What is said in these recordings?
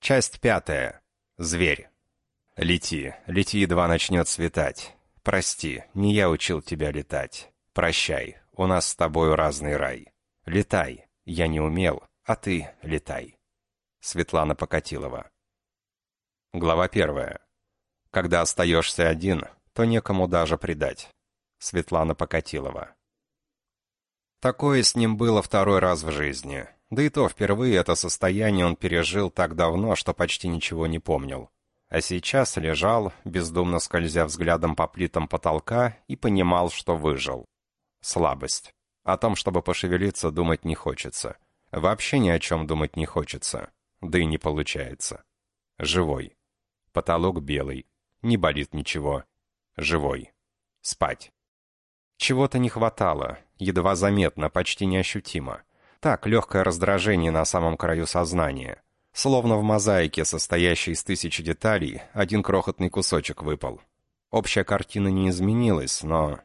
Часть пятая. Зверь. Лети, лети, едва начнет светать. Прости, не я учил тебя летать. Прощай, у нас с тобою разный рай. Летай, я не умел, а ты летай. Светлана Покатилова. Глава первая. Когда остаешься один, то некому даже предать. Светлана Покатилова. Такое с ним было второй раз в жизни. Да и то впервые это состояние он пережил так давно, что почти ничего не помнил. А сейчас лежал, бездумно скользя взглядом по плитам потолка, и понимал, что выжил. Слабость. О том, чтобы пошевелиться, думать не хочется. Вообще ни о чем думать не хочется. Да и не получается. Живой. Потолок белый. Не болит ничего. Живой. Спать. Чего-то не хватало. Едва заметно, почти неощутимо. Так, легкое раздражение на самом краю сознания. Словно в мозаике, состоящей из тысячи деталей, один крохотный кусочек выпал. Общая картина не изменилась, но...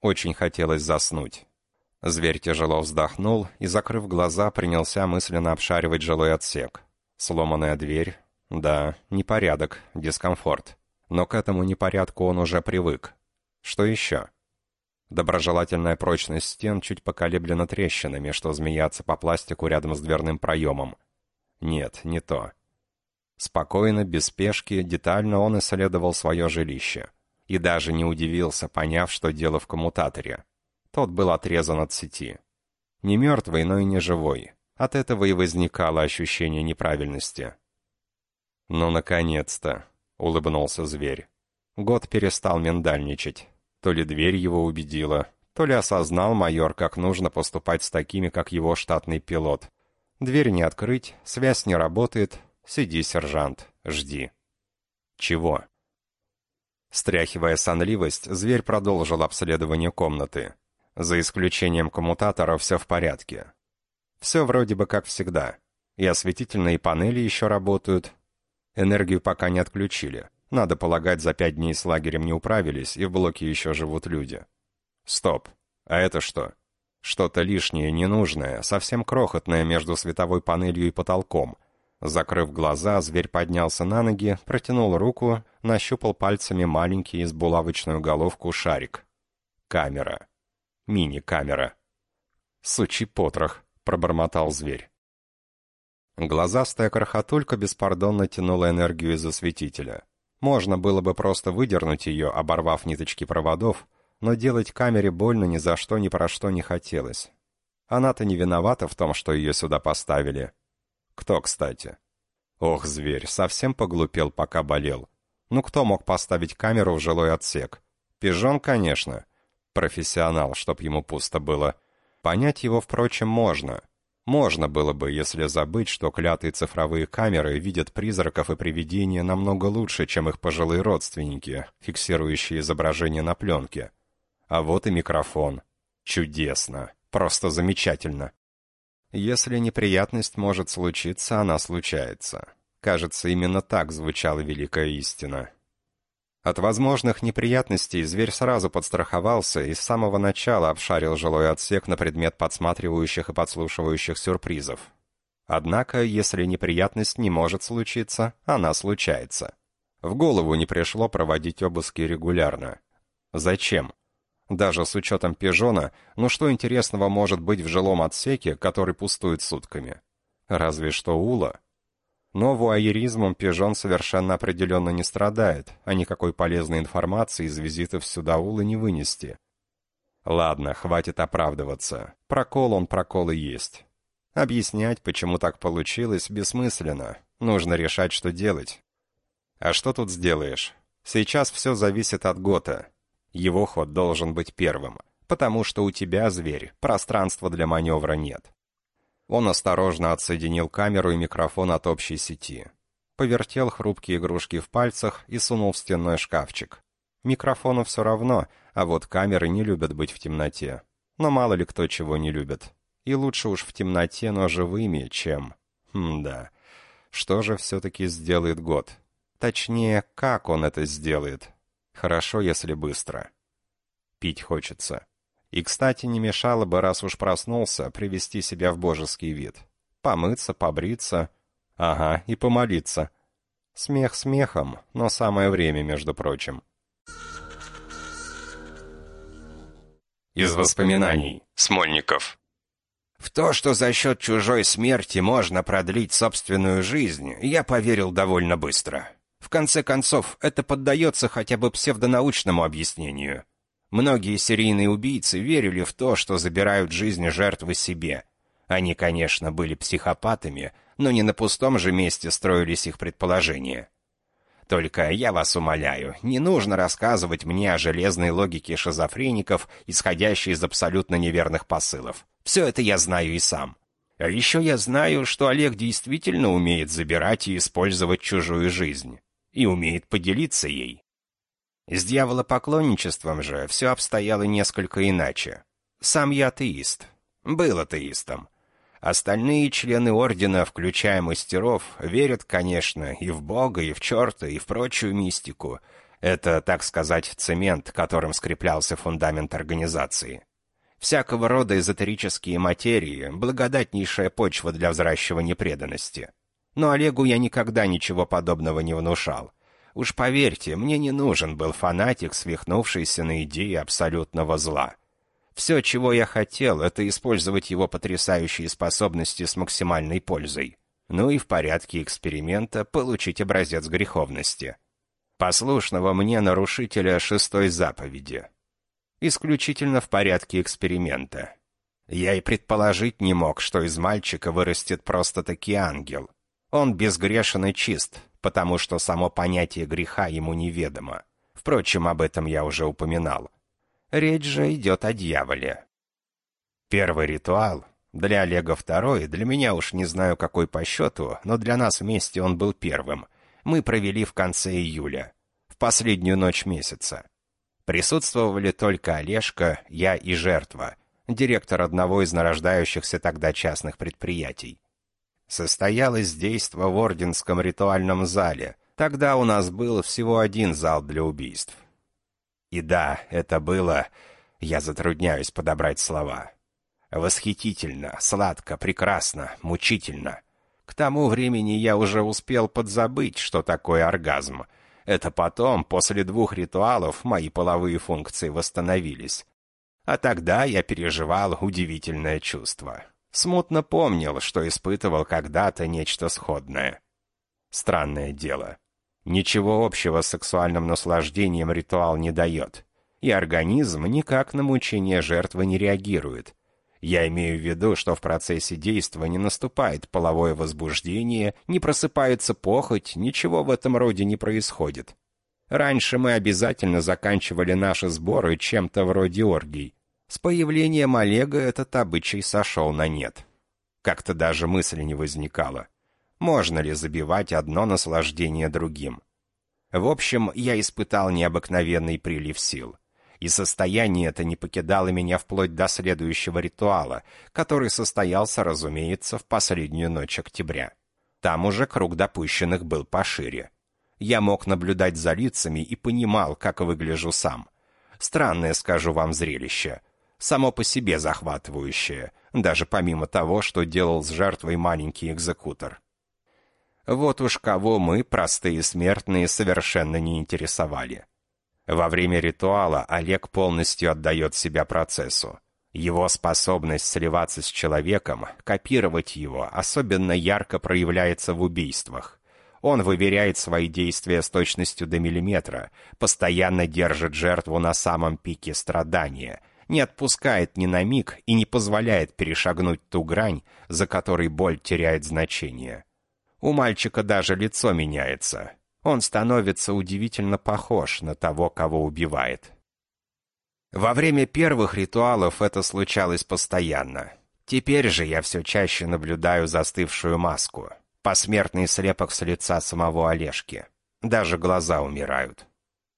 Очень хотелось заснуть. Зверь тяжело вздохнул и, закрыв глаза, принялся мысленно обшаривать жилой отсек. Сломанная дверь. Да, непорядок, дискомфорт. Но к этому непорядку он уже привык. Что еще? Доброжелательная прочность стен чуть поколеблена трещинами, что змеятся по пластику рядом с дверным проемом. Нет, не то. Спокойно, без спешки, детально он исследовал свое жилище. И даже не удивился, поняв, что дело в коммутаторе. Тот был отрезан от сети. Не мертвый, но и не живой. От этого и возникало ощущение неправильности. «Ну, наконец-то!» — улыбнулся зверь. Год перестал миндальничать. То ли дверь его убедила, то ли осознал майор, как нужно поступать с такими, как его штатный пилот. Дверь не открыть, связь не работает. Сиди, сержант, жди. Чего? Стряхивая сонливость, зверь продолжил обследование комнаты. За исключением коммутатора все в порядке. Все вроде бы как всегда. И осветительные панели еще работают. Энергию пока не отключили. Надо полагать, за пять дней с лагерем не управились, и в блоке еще живут люди. Стоп. А это что? Что-то лишнее, ненужное, совсем крохотное между световой панелью и потолком. Закрыв глаза, зверь поднялся на ноги, протянул руку, нащупал пальцами маленький из булавочную головку шарик. Камера. Мини-камера. «Сучий потрох», — пробормотал зверь. Глазастая крохотулька беспардонно тянула энергию из осветителя. Можно было бы просто выдернуть ее, оборвав ниточки проводов, но делать камере больно ни за что ни про что не хотелось. Она-то не виновата в том, что ее сюда поставили. Кто, кстати? Ох, зверь, совсем поглупел, пока болел. Ну кто мог поставить камеру в жилой отсек? Пижон, конечно. Профессионал, чтоб ему пусто было. Понять его, впрочем, можно. Можно было бы, если забыть, что клятые цифровые камеры видят призраков и привидения намного лучше, чем их пожилые родственники, фиксирующие изображение на пленке. А вот и микрофон. Чудесно. Просто замечательно. Если неприятность может случиться, она случается. Кажется, именно так звучала великая истина. От возможных неприятностей зверь сразу подстраховался и с самого начала обшарил жилой отсек на предмет подсматривающих и подслушивающих сюрпризов. Однако, если неприятность не может случиться, она случается. В голову не пришло проводить обыски регулярно. Зачем? Даже с учетом пижона, ну что интересного может быть в жилом отсеке, который пустует сутками? Разве что ула. Но вуайеризмом пижон совершенно определенно не страдает, а никакой полезной информации из визитов сюда Улы не вынести. Ладно, хватит оправдываться. Прокол он прокол и есть. Объяснять, почему так получилось, бессмысленно. Нужно решать, что делать. А что тут сделаешь? Сейчас все зависит от Гота. Его ход должен быть первым, потому что у тебя, зверь, пространства для маневра нет. Он осторожно отсоединил камеру и микрофон от общей сети. Повертел хрупкие игрушки в пальцах и сунул в стенной шкафчик. Микрофону все равно, а вот камеры не любят быть в темноте. Но мало ли кто чего не любит. И лучше уж в темноте, но живыми, чем... Хм, да. Что же все-таки сделает год? Точнее, как он это сделает? Хорошо, если быстро. Пить хочется. И, кстати, не мешало бы, раз уж проснулся, привести себя в божеский вид. Помыться, побриться. Ага, и помолиться. Смех смехом, но самое время, между прочим. Из воспоминаний. Смольников. В то, что за счет чужой смерти можно продлить собственную жизнь, я поверил довольно быстро. В конце концов, это поддается хотя бы псевдонаучному объяснению. Многие серийные убийцы верили в то, что забирают жизнь жертвы себе. Они, конечно, были психопатами, но не на пустом же месте строились их предположения. Только я вас умоляю, не нужно рассказывать мне о железной логике шизофреников, исходящей из абсолютно неверных посылов. Все это я знаю и сам. А еще я знаю, что Олег действительно умеет забирать и использовать чужую жизнь. И умеет поделиться ей. С дьяволопоклонничеством же все обстояло несколько иначе. Сам я атеист. Был атеистом. Остальные члены Ордена, включая мастеров, верят, конечно, и в Бога, и в черта, и в прочую мистику. Это, так сказать, цемент, которым скреплялся фундамент организации. Всякого рода эзотерические материи — благодатнейшая почва для взращивания преданности. Но Олегу я никогда ничего подобного не внушал. Уж поверьте, мне не нужен был фанатик, свихнувшийся на идее абсолютного зла. Все, чего я хотел, это использовать его потрясающие способности с максимальной пользой. Ну и в порядке эксперимента получить образец греховности. Послушного мне нарушителя шестой заповеди. Исключительно в порядке эксперимента. Я и предположить не мог, что из мальчика вырастет просто-таки ангел. Он безгрешен и чист, потому что само понятие греха ему неведомо. Впрочем, об этом я уже упоминал. Речь же идет о дьяволе. Первый ритуал для Олега второй, для меня уж не знаю какой по счету, но для нас вместе он был первым. Мы провели в конце июля, в последнюю ночь месяца. Присутствовали только Олежка, я и жертва, директор одного из нарождающихся тогда частных предприятий. Состоялось действо в Орденском ритуальном зале. Тогда у нас был всего один зал для убийств. И да, это было... Я затрудняюсь подобрать слова. Восхитительно, сладко, прекрасно, мучительно. К тому времени я уже успел подзабыть, что такое оргазм. Это потом, после двух ритуалов, мои половые функции восстановились. А тогда я переживал удивительное чувство. Смутно помнил, что испытывал когда-то нечто сходное. Странное дело. Ничего общего с сексуальным наслаждением ритуал не дает. И организм никак на мучение жертвы не реагирует. Я имею в виду, что в процессе действия не наступает половое возбуждение, не просыпается похоть, ничего в этом роде не происходит. Раньше мы обязательно заканчивали наши сборы чем-то вроде оргий. С появлением Олега этот обычай сошел на нет. Как-то даже мысли не возникало. Можно ли забивать одно наслаждение другим? В общем, я испытал необыкновенный прилив сил. И состояние это не покидало меня вплоть до следующего ритуала, который состоялся, разумеется, в последнюю ночь октября. Там уже круг допущенных был пошире. Я мог наблюдать за лицами и понимал, как выгляжу сам. Странное, скажу вам, зрелище само по себе захватывающее, даже помимо того, что делал с жертвой маленький экзекутор. Вот уж кого мы, простые смертные, совершенно не интересовали. Во время ритуала Олег полностью отдает себя процессу. Его способность сливаться с человеком, копировать его, особенно ярко проявляется в убийствах. Он выверяет свои действия с точностью до миллиметра, постоянно держит жертву на самом пике страдания – не отпускает ни на миг и не позволяет перешагнуть ту грань, за которой боль теряет значение. У мальчика даже лицо меняется. Он становится удивительно похож на того, кого убивает. Во время первых ритуалов это случалось постоянно. Теперь же я все чаще наблюдаю застывшую маску, посмертный слепок с лица самого Олежки. Даже глаза умирают.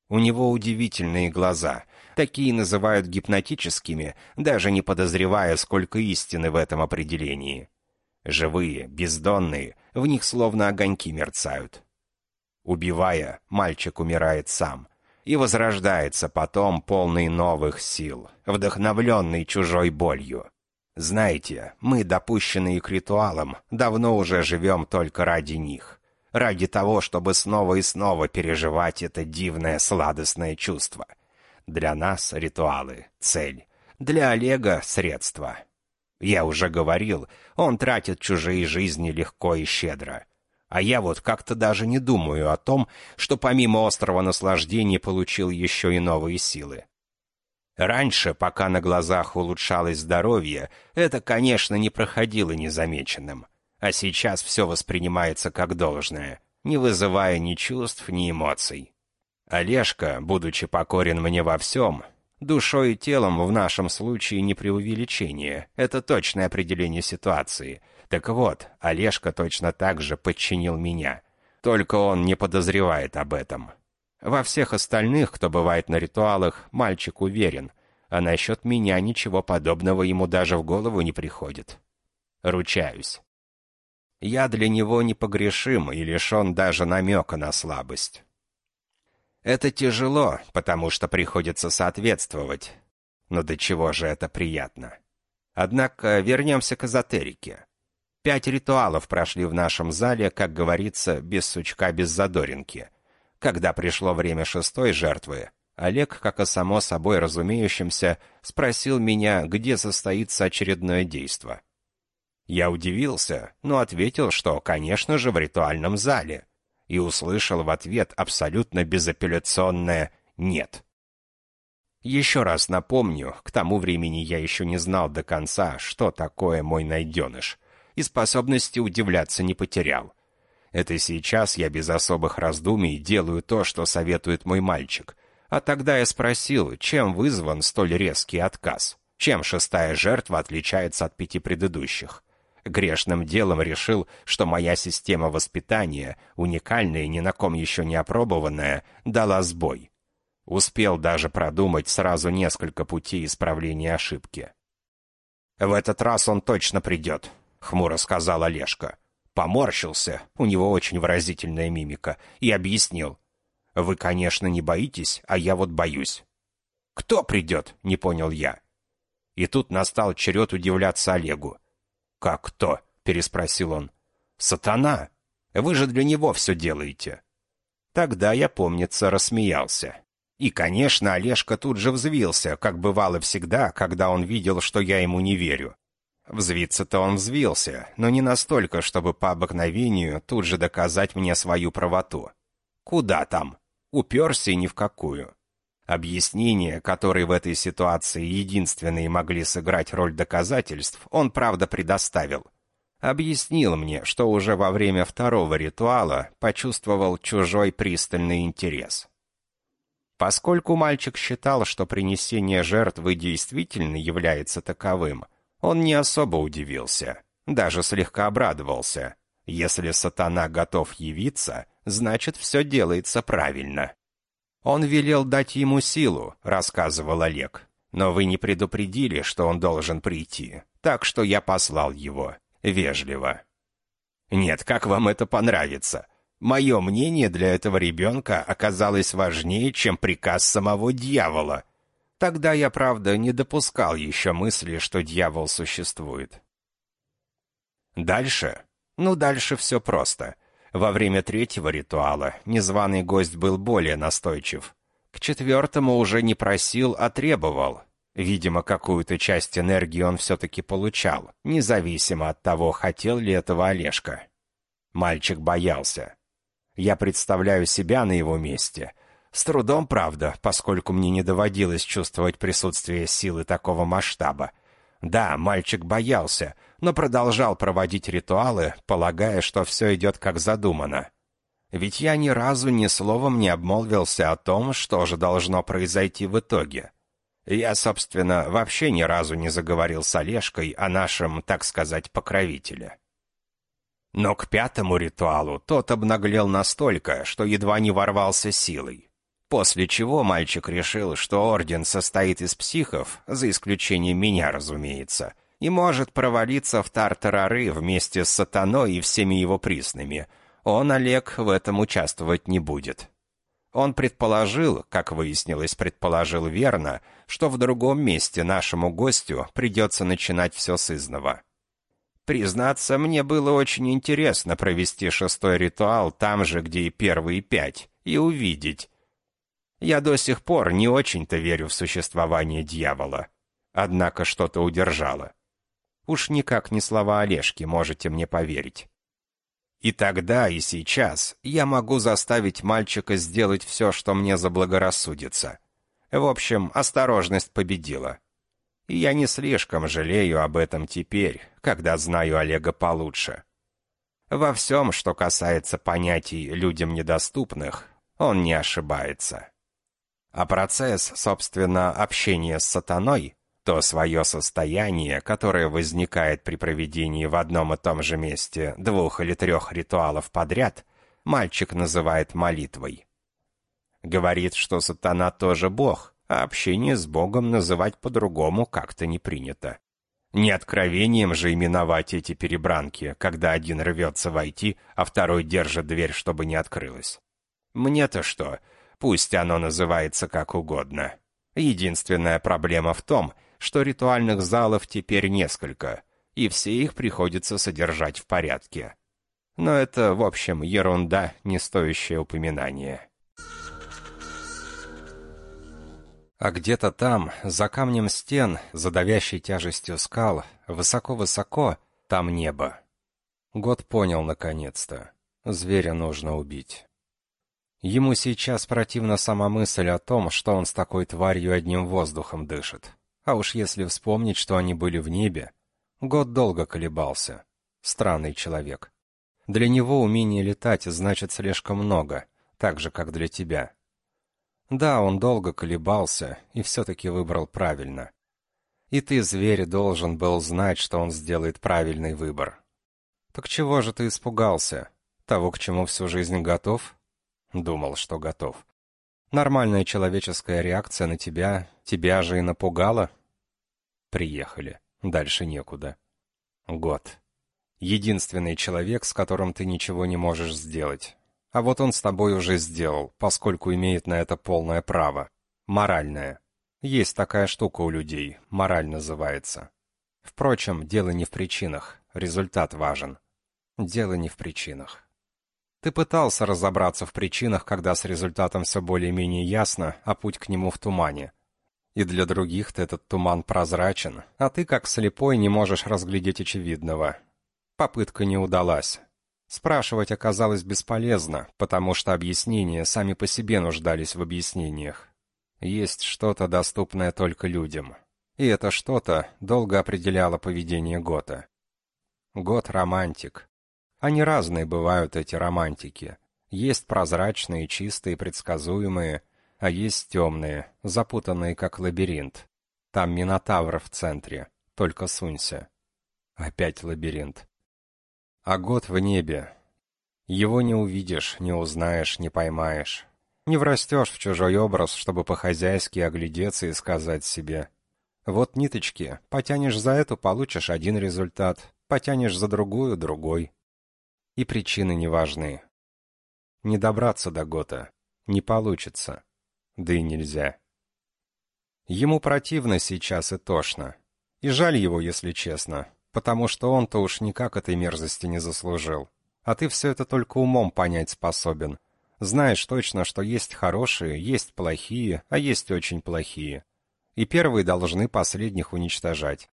У него удивительные глаза, Такие называют гипнотическими, даже не подозревая, сколько истины в этом определении. Живые, бездонные, в них словно огоньки мерцают. Убивая, мальчик умирает сам и возрождается потом полный новых сил, вдохновленный чужой болью. Знаете, мы, допущенные к ритуалам, давно уже живем только ради них. Ради того, чтобы снова и снова переживать это дивное сладостное чувство. Для нас ритуалы — цель. Для Олега — средство. Я уже говорил, он тратит чужие жизни легко и щедро. А я вот как-то даже не думаю о том, что помимо острого наслаждения получил еще и новые силы. Раньше, пока на глазах улучшалось здоровье, это, конечно, не проходило незамеченным. А сейчас все воспринимается как должное, не вызывая ни чувств, ни эмоций. Олежка, будучи покорен мне во всем, душой и телом в нашем случае не преувеличение, это точное определение ситуации. Так вот, Олежка точно так же подчинил меня. Только он не подозревает об этом. Во всех остальных, кто бывает на ритуалах, мальчик уверен, а насчет меня ничего подобного ему даже в голову не приходит. Ручаюсь. Я для него непогрешим и лишен даже намека на слабость. Это тяжело, потому что приходится соответствовать. Но до чего же это приятно. Однако вернемся к эзотерике. Пять ритуалов прошли в нашем зале, как говорится, без сучка, без задоринки — когда пришло время шестой жертвы, Олег, как о само собой разумеющемся, спросил меня, где состоится очередное действо. Я удивился, но ответил, что, конечно же, в ритуальном зале, и услышал в ответ абсолютно безапелляционное «нет». Еще раз напомню, к тому времени я еще не знал до конца, что такое мой найденыш, и способности удивляться не потерял. Это сейчас я без особых раздумий делаю то, что советует мой мальчик. А тогда я спросил, чем вызван столь резкий отказ? Чем шестая жертва отличается от пяти предыдущих? Грешным делом решил, что моя система воспитания, уникальная и ни на ком еще не опробованная, дала сбой. Успел даже продумать сразу несколько путей исправления ошибки. «В этот раз он точно придет», — хмуро сказал Олежка поморщился, у него очень выразительная мимика, и объяснил. «Вы, конечно, не боитесь, а я вот боюсь». «Кто придет?» — не понял я. И тут настал черед удивляться Олегу. «Как кто?» — переспросил он. «Сатана! Вы же для него все делаете». Тогда я, помнится, рассмеялся. И, конечно, Олежка тут же взвился, как бывало всегда, когда он видел, что я ему не верю. Взвиться-то он взвился, но не настолько, чтобы по обыкновению тут же доказать мне свою правоту. Куда там? Уперся и ни в какую. Объяснения, которые в этой ситуации единственные могли сыграть роль доказательств, он, правда, предоставил. Объяснил мне, что уже во время второго ритуала почувствовал чужой пристальный интерес. Поскольку мальчик считал, что принесение жертвы действительно является таковым, он не особо удивился, даже слегка обрадовался. Если сатана готов явиться, значит, все делается правильно. «Он велел дать ему силу», — рассказывал Олег. «Но вы не предупредили, что он должен прийти, так что я послал его. Вежливо». «Нет, как вам это понравится?» Мое мнение для этого ребенка оказалось важнее, чем приказ самого дьявола. Тогда я, правда, не допускал еще мысли, что дьявол существует. Дальше? Ну, дальше все просто. Во время третьего ритуала незваный гость был более настойчив. К четвертому уже не просил, а требовал. Видимо, какую-то часть энергии он все-таки получал, независимо от того, хотел ли этого Олежка. Мальчик боялся. Я представляю себя на его месте — с трудом, правда, поскольку мне не доводилось чувствовать присутствие силы такого масштаба. Да, мальчик боялся, но продолжал проводить ритуалы, полагая, что все идет как задумано. Ведь я ни разу ни словом не обмолвился о том, что же должно произойти в итоге. Я, собственно, вообще ни разу не заговорил с Олежкой о нашем, так сказать, покровителе. Но к пятому ритуалу тот обнаглел настолько, что едва не ворвался силой. После чего мальчик решил, что орден состоит из психов, за исключением меня, разумеется, и может провалиться в тартарары вместе с сатаной и всеми его присными. Он, Олег, в этом участвовать не будет. Он предположил, как выяснилось, предположил верно, что в другом месте нашему гостю придется начинать все с изного. Признаться, мне было очень интересно провести шестой ритуал там же, где и первые пять, и увидеть. Я до сих пор не очень-то верю в существование дьявола. Однако что-то удержало. Уж никак не слова Олежки, можете мне поверить. И тогда, и сейчас я могу заставить мальчика сделать все, что мне заблагорассудится. В общем, осторожность победила. И я не слишком жалею об этом теперь, когда знаю Олега получше. Во всем, что касается понятий людям недоступных, он не ошибается. А процесс, собственно, общения с сатаной то свое состояние, которое возникает при проведении в одном и том же месте двух или трех ритуалов подряд, мальчик называет молитвой. Говорит, что сатана тоже бог, а общение с богом называть по-другому как-то не принято. Не откровением же именовать эти перебранки, когда один рвется войти, а второй держит дверь, чтобы не открылась. Мне-то что, пусть оно называется как угодно. Единственная проблема в том, что ритуальных залов теперь несколько, и все их приходится содержать в порядке. Но это, в общем, ерунда, не стоящая упоминания. А где-то там, за камнем стен, за давящей тяжестью скал, высоко-высоко, там небо. Год понял наконец-то. Зверя нужно убить. Ему сейчас противна сама мысль о том, что он с такой тварью одним воздухом дышит. А уж если вспомнить, что они были в небе, год долго колебался. Странный человек. Для него умение летать значит слишком много, так же, как для тебя. Да, он долго колебался и все-таки выбрал правильно. И ты, зверь, должен был знать, что он сделает правильный выбор. Так чего же ты испугался? Того, к чему всю жизнь готов? Думал, что готов. Нормальная человеческая реакция на тебя, тебя же и напугала? Приехали. Дальше некуда. Год. Единственный человек, с которым ты ничего не можешь сделать. А вот он с тобой уже сделал, поскольку имеет на это полное право. Моральное. Есть такая штука у людей, мораль называется. Впрочем, дело не в причинах, результат важен. Дело не в причинах. Ты пытался разобраться в причинах, когда с результатом все более-менее ясно, а путь к нему в тумане и для других-то этот туман прозрачен, а ты, как слепой, не можешь разглядеть очевидного. Попытка не удалась. Спрашивать оказалось бесполезно, потому что объяснения сами по себе нуждались в объяснениях. Есть что-то, доступное только людям. И это что-то долго определяло поведение Гота. Гот — романтик. Они разные бывают, эти романтики. Есть прозрачные, чистые, предсказуемые, а есть темные, запутанные как лабиринт. Там Минотавр в центре, только сунься. Опять лабиринт. А год в небе. Его не увидишь, не узнаешь, не поймаешь. Не врастешь в чужой образ, чтобы по-хозяйски оглядеться и сказать себе. Вот ниточки, потянешь за эту, получишь один результат, потянешь за другую — другой. И причины не важны. Не добраться до Гота. Не получится да и нельзя. Ему противно сейчас и тошно. И жаль его, если честно, потому что он-то уж никак этой мерзости не заслужил. А ты все это только умом понять способен. Знаешь точно, что есть хорошие, есть плохие, а есть очень плохие. И первые должны последних уничтожать.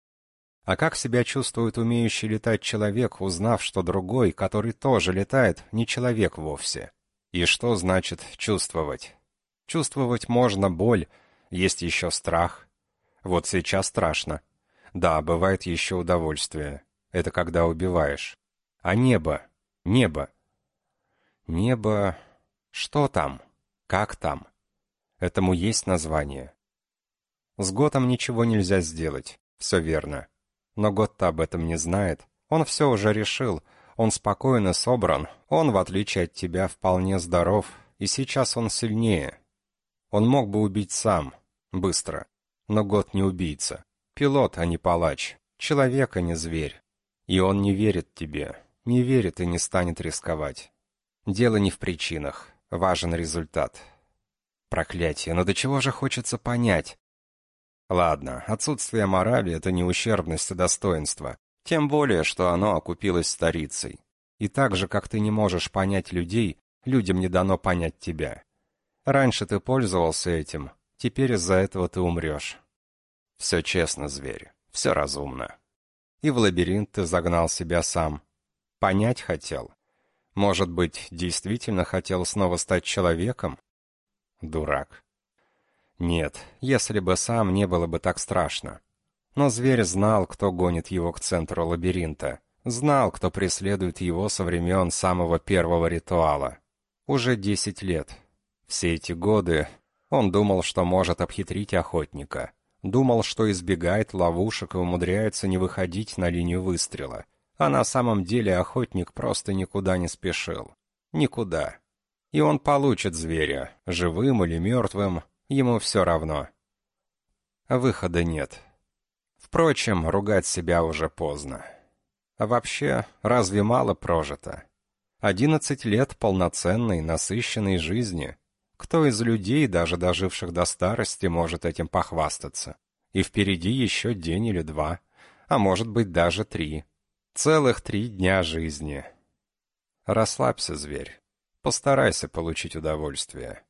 А как себя чувствует умеющий летать человек, узнав, что другой, который тоже летает, не человек вовсе? И что значит чувствовать? Чувствовать можно боль, есть еще страх. Вот сейчас страшно. Да, бывает еще удовольствие. Это когда убиваешь. А небо? Небо. Небо... Что там? Как там? Этому есть название. С Готом ничего нельзя сделать. Все верно. Но Гот-то об этом не знает. Он все уже решил. Он спокойно собран. Он, в отличие от тебя, вполне здоров. И сейчас он сильнее. Он мог бы убить сам, быстро. Но Год не убийца. Пилот, а не палач. Человек, а не зверь. И он не верит тебе. Не верит и не станет рисковать. Дело не в причинах. Важен результат. Проклятие, но до чего же хочется понять? Ладно, отсутствие морали — это не ущербность и достоинство. Тем более, что оно окупилось старицей. И так же, как ты не можешь понять людей, людям не дано понять тебя. Раньше ты пользовался этим, теперь из-за этого ты умрешь. Все честно, зверь, все разумно. И в лабиринт ты загнал себя сам. Понять хотел. Может быть, действительно хотел снова стать человеком? Дурак. Нет, если бы сам, не было бы так страшно. Но зверь знал, кто гонит его к центру лабиринта. Знал, кто преследует его со времен самого первого ритуала. Уже десять лет. Все эти годы он думал, что может обхитрить охотника. Думал, что избегает ловушек и умудряется не выходить на линию выстрела. А на самом деле охотник просто никуда не спешил. Никуда. И он получит зверя, живым или мертвым, ему все равно. Выхода нет. Впрочем, ругать себя уже поздно. А вообще, разве мало прожито? Одиннадцать лет полноценной, насыщенной жизни. Кто из людей, даже доживших до старости, может этим похвастаться? И впереди еще день или два, а может быть даже три. Целых три дня жизни. Расслабься, зверь. Постарайся получить удовольствие.